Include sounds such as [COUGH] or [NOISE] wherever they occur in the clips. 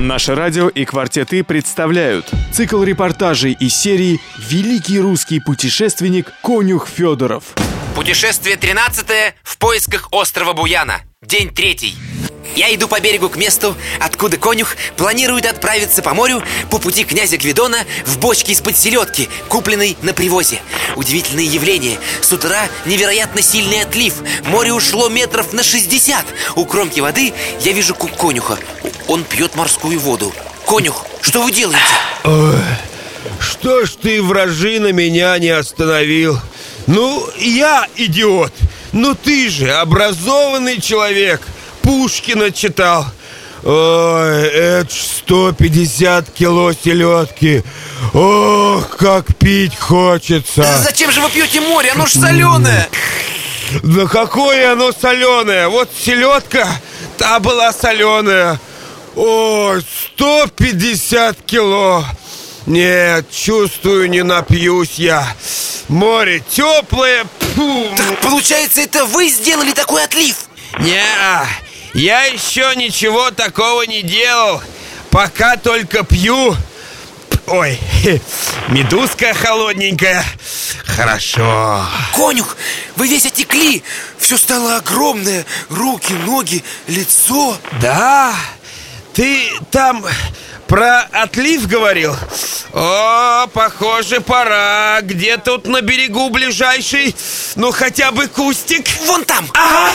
Наше радио и «Квартеты» представляют цикл репортажей из серии «Великий русский путешественник Конюх Федоров». Путешествие 13 в поисках острова Буяна. День третий. Я иду по берегу к месту, откуда конюх планирует отправиться по морю по пути князя Гвидона в бочке из-под селедки, купленной на привозе. Удивительное явление. С утра невероятно сильный отлив. Море ушло метров на 60. У кромки воды я вижу кук конюха. Он пьет морскую воду. Конюх, что вы делаете? Ой, что ж ты, вражина, меня не остановил? Ну, я идиот. Ну ты же образованный человек. Пушкина читал. Ой, это ж 150 кило селедки. Ох, как пить хочется. Зачем же вы пьете море? Оно ж соленое. Да какое оно соленое. Вот селедка, та была соленая. Ой, 150 кило. Нет, чувствую, не напьюсь я. Море теплое. Фу. Так получается, это вы сделали такой отлив? Не, я еще ничего такого не делал. Пока только пью. Ой, [LAUGHS] медузка холодненькая. Хорошо. Конюх, вы весь отекли Все стало огромное Руки, ноги, лицо Да, ты там про отлив говорил? О, похоже, пора. Где тут на берегу ближайший? Ну, хотя бы кустик. Вон там Ага.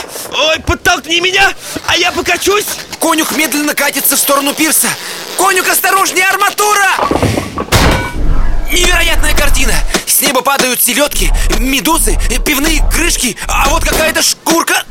Ой, подтолкни меня, а я покачусь. Конюх медленно катится в сторону пирса Конюх, осторожнее, арматура! Невероятная картина! С неба падают селедки, медузы, пивные крышки А вот какая-то шкурка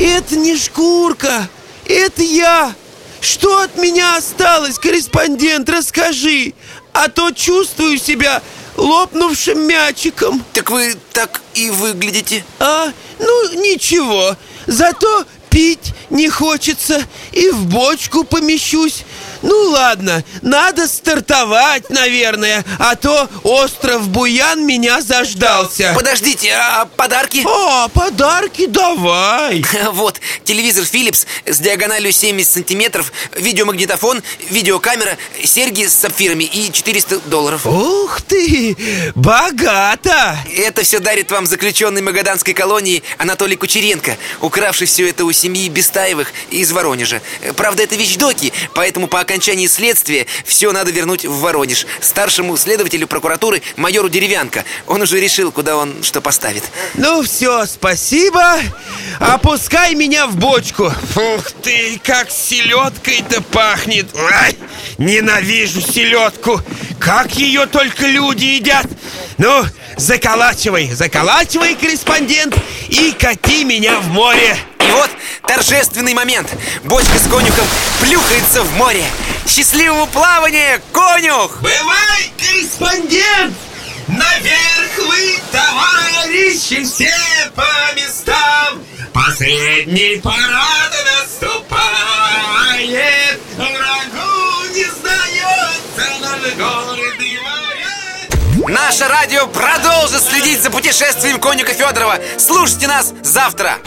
Это не шкурка, это я. Что от меня осталось, корреспондент, расскажи. А то чувствую себя лопнувшим мячиком. Так вы так и выглядите А, ну ничего, зато пить не хочется и в бочку помещусь. Ну ладно, надо стартовать, наверное, а то остров Буян меня заждался. Подождите, а подарки? О, подарки давай. [LAUGHS] Вот, телевизор Philips с диагональю 70 сантиметров Видеомагнитофон, видеокамера, серьги с сапфирами и 400 долларов Ух ты, богато. Это все дарит вам заключенный Магаданской колонии Анатолий Кучеренко Укравший все это у семьи Бестаевых из Воронежа Правда, это вещдоки, поэтому по окончании следствия Все надо вернуть в Воронеж Старшему следователю прокуратуры майору Деревянко Он уже решил, куда он что поставит Ну все, спасибо. Опускай меня в бочку. Ух ты, как селедкой-то пахнет. Ай, ненавижу селедку. Как ее только люди едят. Ну, заколачивай, заколачивай, корреспондент, и кати меня в море. И вот торжественный момент Бочка с конюхом плюхается в море Счастливого плавания, конюх! Бывай, корреспондент! Наверх вы, товарищи, все по местам! Последний парад наступает! Врагу не сдается наш город и! Наше радио продолжит следить за путешествием конюка Федорова Слушайте нас завтра!